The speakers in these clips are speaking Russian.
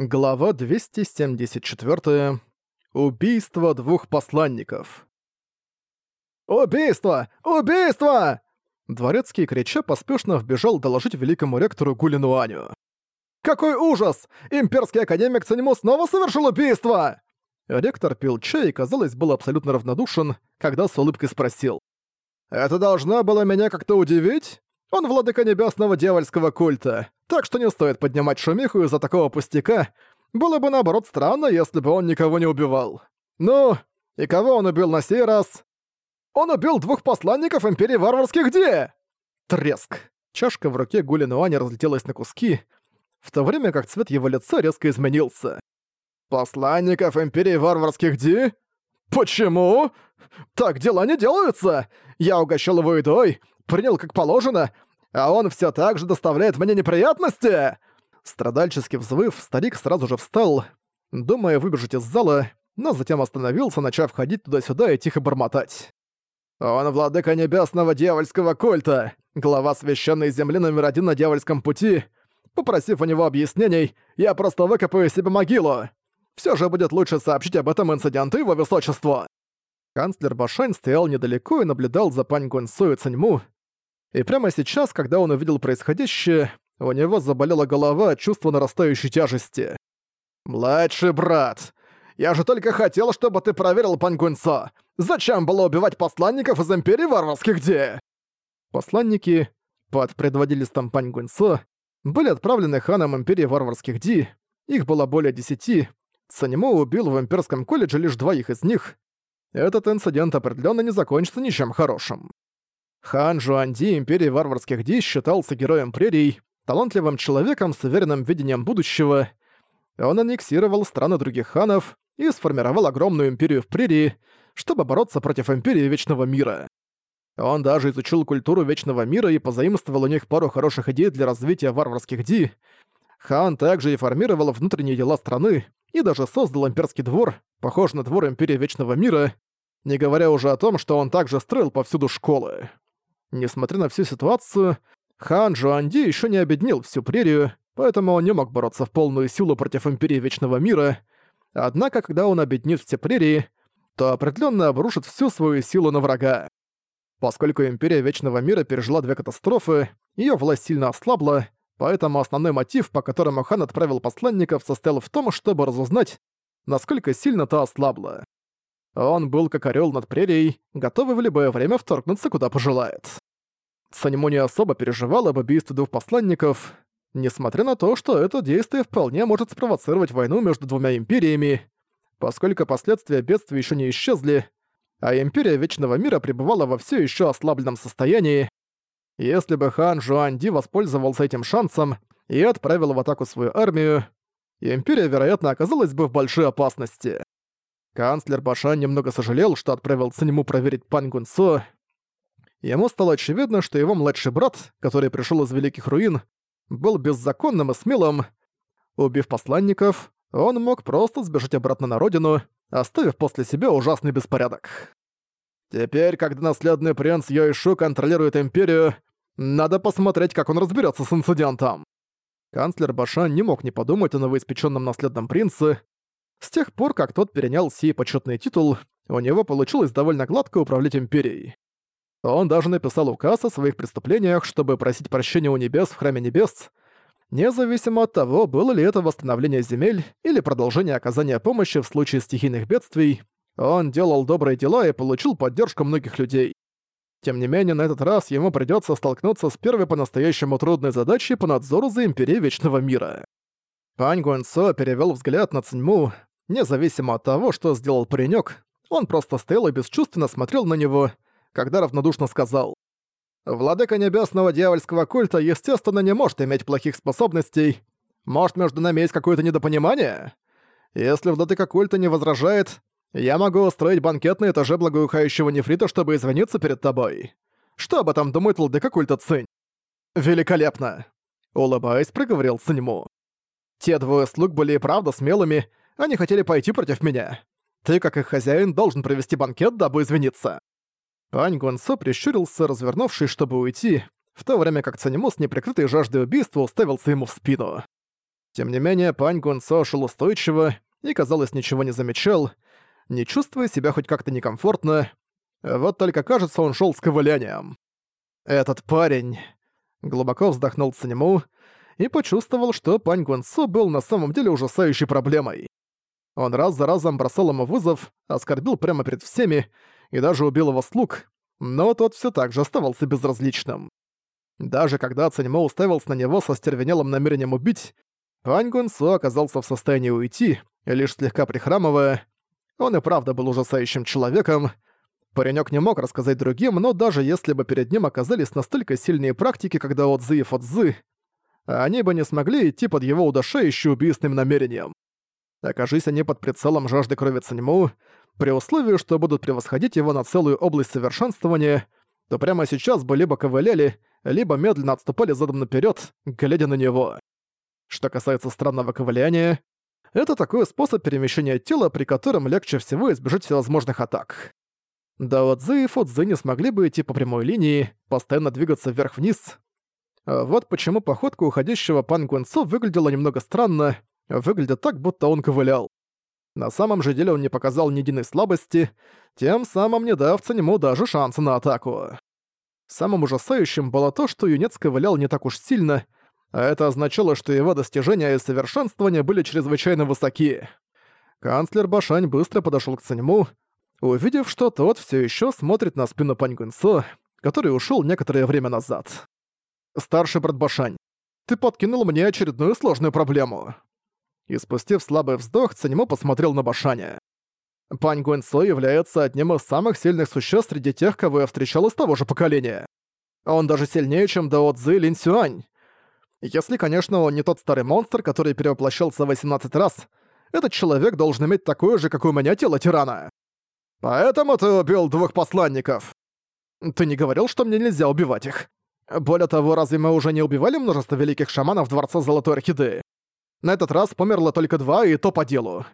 Глава 274. Убийство двух посланников. «Убийство! Убийство!» Дворецкий, крича, поспешно вбежал доложить великому ректору Гулинуаню. «Какой ужас! Имперский академик Цанему снова совершил убийство!» Ректор пил чай и, казалось, был абсолютно равнодушен, когда с улыбкой спросил. «Это должно было меня как-то удивить? Он владыка небесного дьявольского культа, так что не стоит поднимать шумиху из-за такого пустяка. Было бы наоборот странно, если бы он никого не убивал. Ну, и кого он убил на сей раз? Он убил двух посланников Империи Варварских где? Треск. Чашка в руке Гулинуани разлетелась на куски, в то время как цвет его лица резко изменился. «Посланников Империи Варварских Ди? Почему? Так дела не делаются! Я угощал его едой, принял как положено, а он все так же доставляет мне неприятности!» Страдальчески взвыв, старик сразу же встал, думая выбежать из зала, но затем остановился, начав ходить туда-сюда и тихо бормотать. «Он владыка небесного дьявольского культа, глава священной земли номер один на дьявольском пути. Попросив у него объяснений, я просто выкопаю себе могилу. Все же будет лучше сообщить об этом инциденту его высочеству». Канцлер Башань стоял недалеко и наблюдал за Пань Гунсу и Циньму, и прямо сейчас, когда он увидел происходящее, у него заболела голова от чувства нарастающей тяжести. «Младший брат, я же только хотел, чтобы ты проверил Пангунцо. Зачем было убивать посланников из Империи Варварских Ди?» Посланники, под предводительством Пангунцо, были отправлены ханом Империи Варварских Ди, их было более десяти, Санимо убил в Имперском колледже лишь двоих из них. Этот инцидент определенно не закончится ничем хорошим. Хан Жуанди Империи Варварских Ди считался героем прерий, талантливым человеком с уверенным видением будущего. Он аннексировал страны других ханов и сформировал огромную империю в прерии, чтобы бороться против Империи Вечного Мира. Он даже изучил культуру Вечного Мира и позаимствовал у них пару хороших идей для развития варварских Ди. Хан также реформировал внутренние дела страны и даже создал имперский двор, похожий на двор Империи Вечного Мира, не говоря уже о том, что он также строил повсюду школы. Несмотря на всю ситуацию, хан Жуанди еще не обеднил всю прерию, поэтому он не мог бороться в полную силу против Империи Вечного Мира. Однако, когда он обеднит все прерии, то определенно обрушит всю свою силу на врага. Поскольку Империя Вечного Мира пережила две катастрофы, ее власть сильно ослабла, поэтому основной мотив, по которому хан отправил посланников, состоял в том, чтобы разузнать, насколько сильно та ослабла. Он был как орел над прерией, готовый в любое время вторгнуться куда пожелает. Санему не особо переживал об убийстве двух посланников, несмотря на то, что это действие вполне может спровоцировать войну между двумя империями, поскольку последствия бедствия еще не исчезли, а Империя Вечного Мира пребывала во все еще ослабленном состоянии. Если бы хан Жуанди воспользовался этим шансом и отправил в атаку свою армию, Империя, вероятно, оказалась бы в большой опасности. Канцлер Башан немного сожалел, что отправил Циньму проверить Пан Гунсо. Ему стало очевидно, что его младший брат, который пришел из Великих Руин, был беззаконным и смелым. Убив посланников, он мог просто сбежать обратно на родину, оставив после себя ужасный беспорядок. Теперь, когда наследный принц Йойшу контролирует Империю, надо посмотреть, как он разберется с инцидентом. Канцлер Башан не мог не подумать о новоиспеченном наследном принце, с тех пор, как тот перенял сей почетный титул, у него получилось довольно гладко управлять Империей. Он даже написал указ о своих преступлениях, чтобы просить прощения у небес в Храме Небес, независимо от того, было ли это восстановление земель или продолжение оказания помощи в случае стихийных бедствий, он делал добрые дела и получил поддержку многих людей. Тем не менее, на этот раз ему придётся столкнуться с первой по-настоящему трудной задачей по надзору за Империей Вечного Мира. Пань Гуэнцо перевёл взгляд на Циньму, Независимо от того, что сделал паренёк, он просто стоял и бесчувственно смотрел на него, когда равнодушно сказал. «Владыка небесного дьявольского культа, естественно, не может иметь плохих способностей. Может, между нами есть какое-то недопонимание? Если владыка культа не возражает, я могу устроить банкет на этаже благоухающего нефрита, чтобы извиниться перед тобой. Что об этом думает владыка культа Цинь?» «Великолепно!» Улыбаясь, проговорил Циньму. Те двое слуг были и правда смелыми, они хотели пойти против меня. Ты, как их хозяин, должен провести банкет, дабы извиниться». Пань Гонсо прищурился, развернувшись, чтобы уйти, в то время как Цанему с неприкрытой жаждой убийства уставился ему в спину. Тем не менее, Пань Гунцо шел устойчиво и, казалось, ничего не замечал, не чувствуя себя хоть как-то некомфортно. Вот только кажется, он шел с ковылянием. Этот парень... Глубоко вздохнул Цинему и почувствовал, что Пань Гунцо был на самом деле ужасающей проблемой. Он раз за разом бросал ему вызов, оскорбил прямо перед всеми и даже убил его слуг, но тот все так же оставался безразличным. Даже когда Циньмо уставился на него со стервенелым намерением убить, Пань Гунсо оказался в состоянии уйти, лишь слегка прихрамывая. Он и правда был ужасающим человеком. Паренёк не мог рассказать другим, но даже если бы перед ним оказались настолько сильные практики, когда Отзы и Фодзы, они бы не смогли идти под его удушающим убийственным намерением. Окажись они под прицелом жажды крови Циньму, при условии, что будут превосходить его на целую область совершенствования, то прямо сейчас бы либо ковыляли, либо медленно отступали задом наперед, глядя на него. Что касается странного ковыляния, это такой способ перемещения тела, при котором легче всего избежать всевозможных атак. Дао Цзы и Фу Цзы не смогли бы идти по прямой линии, постоянно двигаться вверх-вниз. Вот почему походка уходящего Пан Гуэнцо выглядела немного странно, выглядит так, будто он ковылял. На самом же деле он не показал ни единой слабости, тем самым не дав ему даже шанса на атаку. Самым ужасающим было то, что юнец ковылял не так уж сильно, а это означало, что его достижения и совершенствования были чрезвычайно высоки. Канцлер Башань быстро подошел к Циньму, увидев, что тот все еще смотрит на спину Пань Гунцо, который ушел некоторое время назад. «Старший брат Башань, ты подкинул мне очередную сложную проблему и спустив слабый вздох, Цанимо посмотрел на Башаня. Пань Гуэнсо является одним из самых сильных существ среди тех, кого я встречал из того же поколения. Он даже сильнее, чем Дао Цзы Лин Сюань. Если, конечно, он не тот старый монстр, который перевоплощался 18 раз, этот человек должен иметь такое же, как у меня, тело тирана. Поэтому ты убил двух посланников. Ты не говорил, что мне нельзя убивать их? Более того, разве мы уже не убивали множество великих шаманов в Дворце Золотой Орхидеи? На этот раз померло только два, и то по делу.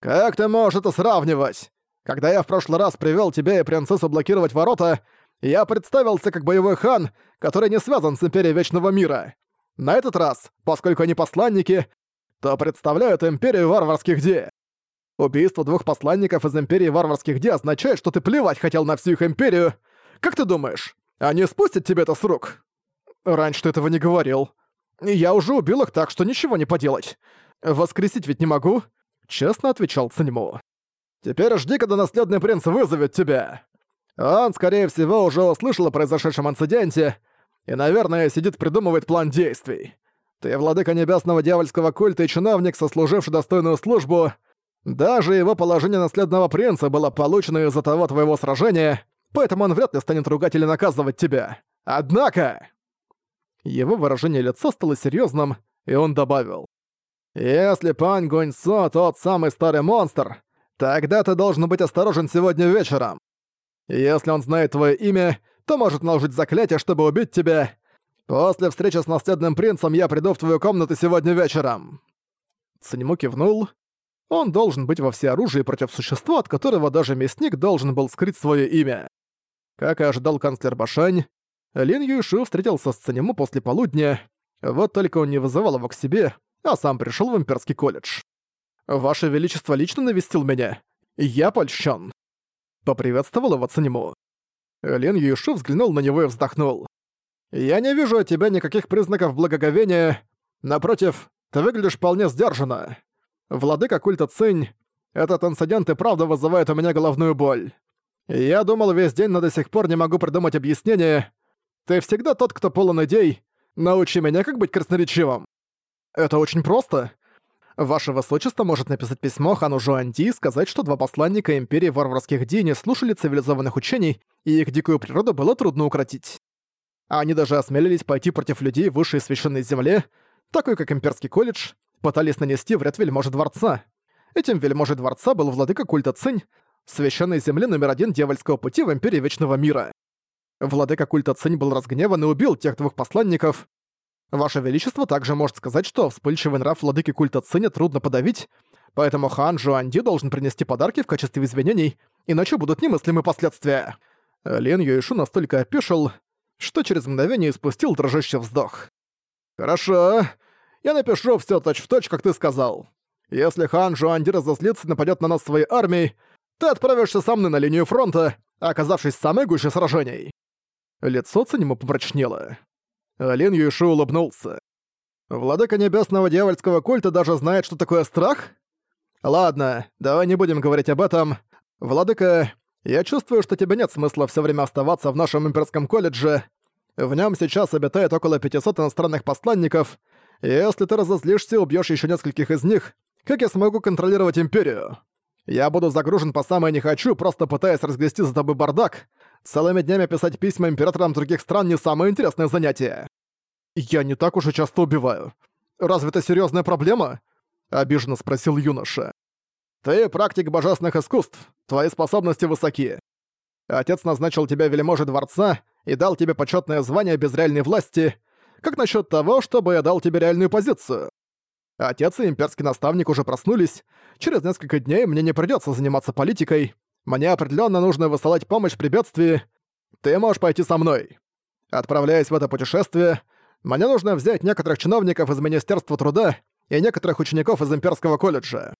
Как ты можешь это сравнивать? Когда я в прошлый раз привел тебя и принцессу блокировать ворота, я представился как боевой хан, который не связан с Империей Вечного Мира. На этот раз, поскольку они посланники, то представляют Империю Варварских Де. Убийство двух посланников из Империи Варварских Де означает, что ты плевать хотел на всю их Империю. Как ты думаешь, они спустят тебе это с рук? Раньше ты этого не говорил. «Я уже убил их, так что ничего не поделать. Воскресить ведь не могу», — честно отвечал Циньму. «Теперь жди, когда наследный принц вызовет тебя. Он, скорее всего, уже услышал о произошедшем инциденте и, наверное, сидит придумывает план действий. Ты владыка небесного дьявольского культа и чиновник, сослуживший достойную службу. Даже его положение наследного принца было получено из-за того твоего сражения, поэтому он вряд ли станет ругать или наказывать тебя. Однако...» Его выражение лица стало серьезным, и он добавил. «Если пан Гуньсо тот самый старый монстр, тогда ты должен быть осторожен сегодня вечером. Если он знает твое имя, то может наложить заклятие, чтобы убить тебя. После встречи с наследным принцем я приду в твою комнату сегодня вечером». Циньму кивнул. Он должен быть во всеоружии против существа, от которого даже мясник должен был скрыть свое имя. Как и ожидал канцлер Башань, Лин Юйшу встретился с Цанему после полудня, вот только он не вызывал его к себе, а сам пришел в имперский колледж. «Ваше Величество лично навестил меня. Я польщен». Поприветствовал его Цанему. Лин Юйшу взглянул на него и вздохнул. «Я не вижу от тебя никаких признаков благоговения. Напротив, ты выглядишь вполне сдержанно. Владыка культа Цинь, этот инцидент и правда вызывает у меня головную боль. Я думал весь день, но до сих пор не могу придумать объяснение, ты всегда тот, кто полон идей. Научи меня, как быть красноречивым. Это очень просто. Ваше Высочество может написать письмо хану Жуанди и сказать, что два посланника Империи Варварских Ди не слушали цивилизованных учений, и их дикую природу было трудно укротить. Они даже осмелились пойти против людей высшей священной земле, такой как Имперский колледж, пытались нанести вред вельможе дворца. Этим вельможей дворца был владыка культа Цинь, священной земли номер один дьявольского пути в Империи Вечного Мира. Владыка культа Цинь был разгневан и убил тех двух посланников. Ваше Величество также может сказать, что вспыльчивый нрав владыки культа Циня трудно подавить, поэтому хан Жуанди должен принести подарки в качестве извинений, иначе будут немыслимы последствия. Лен Юэшу настолько опешил, что через мгновение испустил дрожащий вздох. «Хорошо. Я напишу всё точь-в-точь, как ты сказал. Если хан Жуанди разозлится и нападёт на нас своей армией, ты отправишься со мной на линию фронта, оказавшись в самой гуще сражений». Лицо Циньму помрачнело. Лин Юйши улыбнулся. «Владыка Небесного Дьявольского культа даже знает, что такое страх? Ладно, давай не будем говорить об этом. Владыка, я чувствую, что тебе нет смысла все время оставаться в нашем имперском колледже. В нем сейчас обитает около 500 иностранных посланников, если ты разозлишься и убьёшь ещё нескольких из них, как я смогу контролировать Империю? Я буду загружен по самое не хочу, просто пытаясь разгрести за тобой бардак. Целыми днями писать письма императорам других стран не самое интересное занятие. Я не так уж и часто убиваю. Разве это серьезная проблема? Обиженно спросил юноша. Ты практик божественных искусств, твои способности высоки. Отец назначил тебя вельможей дворца и дал тебе почетное звание без реальной власти. Как насчет того, чтобы я дал тебе реальную позицию? Отец и имперский наставник уже проснулись. Через несколько дней мне не придется заниматься политикой. Мне определенно нужно высылать помощь при бедствии. Ты можешь пойти со мной. Отправляясь в это путешествие, мне нужно взять некоторых чиновников из Министерства труда и некоторых учеников из Имперского колледжа.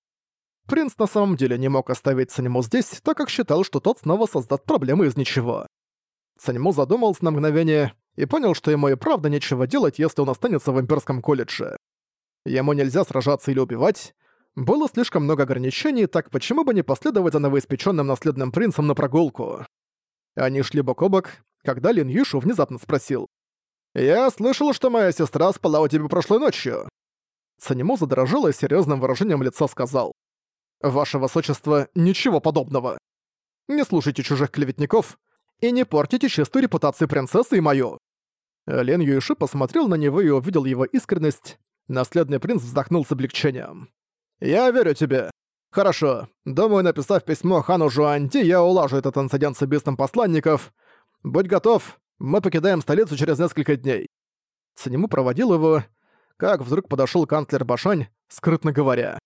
Принц на самом деле не мог оставить Санему здесь, так как считал, что тот снова создаст проблемы из ничего. Санему задумался на мгновение и понял, что ему и правда нечего делать, если он останется в Имперском колледже. Ему нельзя сражаться или убивать. Было слишком много ограничений, так почему бы не последовать за новоиспеченным наследным принцем на прогулку? Они шли бок о бок, когда Лин Юшу внезапно спросил. «Я слышал, что моя сестра спала у тебя прошлой ночью». Санему задрожал и серьезным выражением лица сказал. «Ваше высочество, ничего подобного. Не слушайте чужих клеветников и не портите чистую репутацию принцессы и мою». Лен Юиши посмотрел на него и увидел его искренность. Наследный принц вздохнул с облегчением. «Я верю тебе. Хорошо. Думаю, написав письмо хану Жуанти, я улажу этот инцидент с убийством посланников. Будь готов, мы покидаем столицу через несколько дней». Цинему проводил его, как вдруг подошел канцлер Башань, скрытно говоря.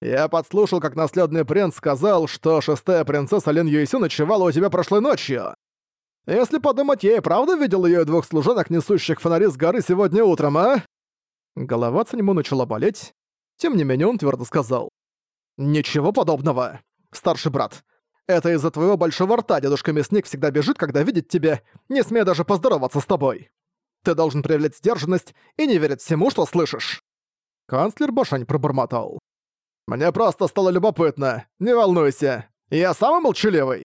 «Я подслушал, как наследный принц сказал, что шестая принцесса Лин Юйсю ночевала у тебя прошлой ночью. Если подумать, я и правда видел ее двух служанок, несущих фонари с горы сегодня утром, а?» Голова Цанему начала болеть. Тем не менее он твердо сказал. «Ничего подобного. Старший брат, это из-за твоего большого рта дедушка-мясник всегда бежит, когда видит тебя, не смея даже поздороваться с тобой. Ты должен проявлять сдержанность и не верить всему, что слышишь». Канцлер Башань пробормотал. «Мне просто стало любопытно. Не волнуйся. Я самый молчаливый.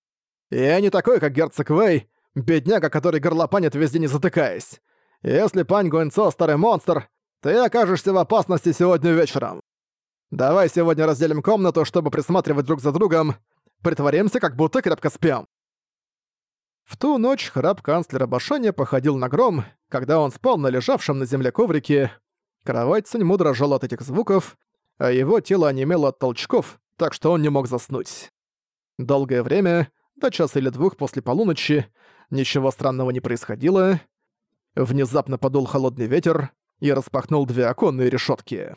Я не такой, как герцог Вэй, бедняга, который горлопанит везде не затыкаясь. Если пань Гуэнцо старый монстр, ты окажешься в опасности сегодня вечером. Давай сегодня разделим комнату, чтобы присматривать друг за другом. Притворимся, как будто крепко спим». В ту ночь храп канцлера Башаня походил на гром, когда он спал на лежавшем на земле коврике. Кровать Циньму дрожала от этих звуков, а его тело онемело от толчков, так что он не мог заснуть. Долгое время, до часа или двух после полуночи, ничего странного не происходило. Внезапно подул холодный ветер, и распахнул две оконные решетки.